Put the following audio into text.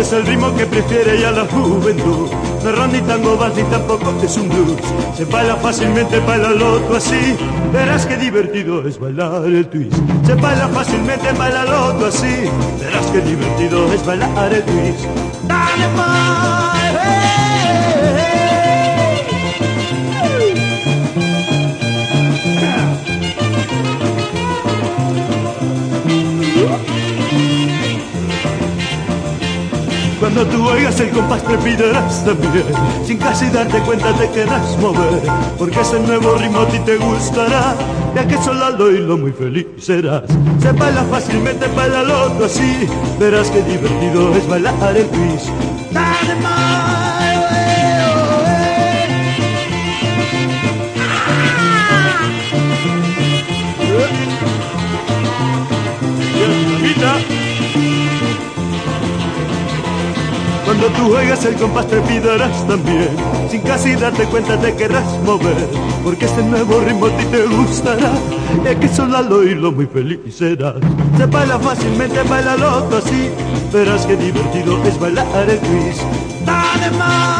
Es el ritmo que prefiere ya la juventud. No rock ni tango vals ni tampoco es un blues. Se baila fácilmente, baila loto así. Verás qué divertido es bailar el twist. Se baila fácilmente, baila loto así. Verás qué divertido es bailar el twist. Dale, my, Cuando tú oigas el compás trepidarás también. Sin casi darte cuenta te querrás mover. Porque ese nuevo ritmo a ti te gustará. Ya que solo al oírlo muy feliz serás. Se baila fácilmente, baila loco así Verás qué divertido es bailar el twist Dale, Cuando tú juegas el compás trepidarás también. Sin casi darte cuenta te querrás mover. Porque este nuevo ritmo a ti te gustará. Y que solo al oírlo muy feliz serás. Se baila fácilmente, baila loco así. Verás qué divertido es bailar el twist Dale, hey.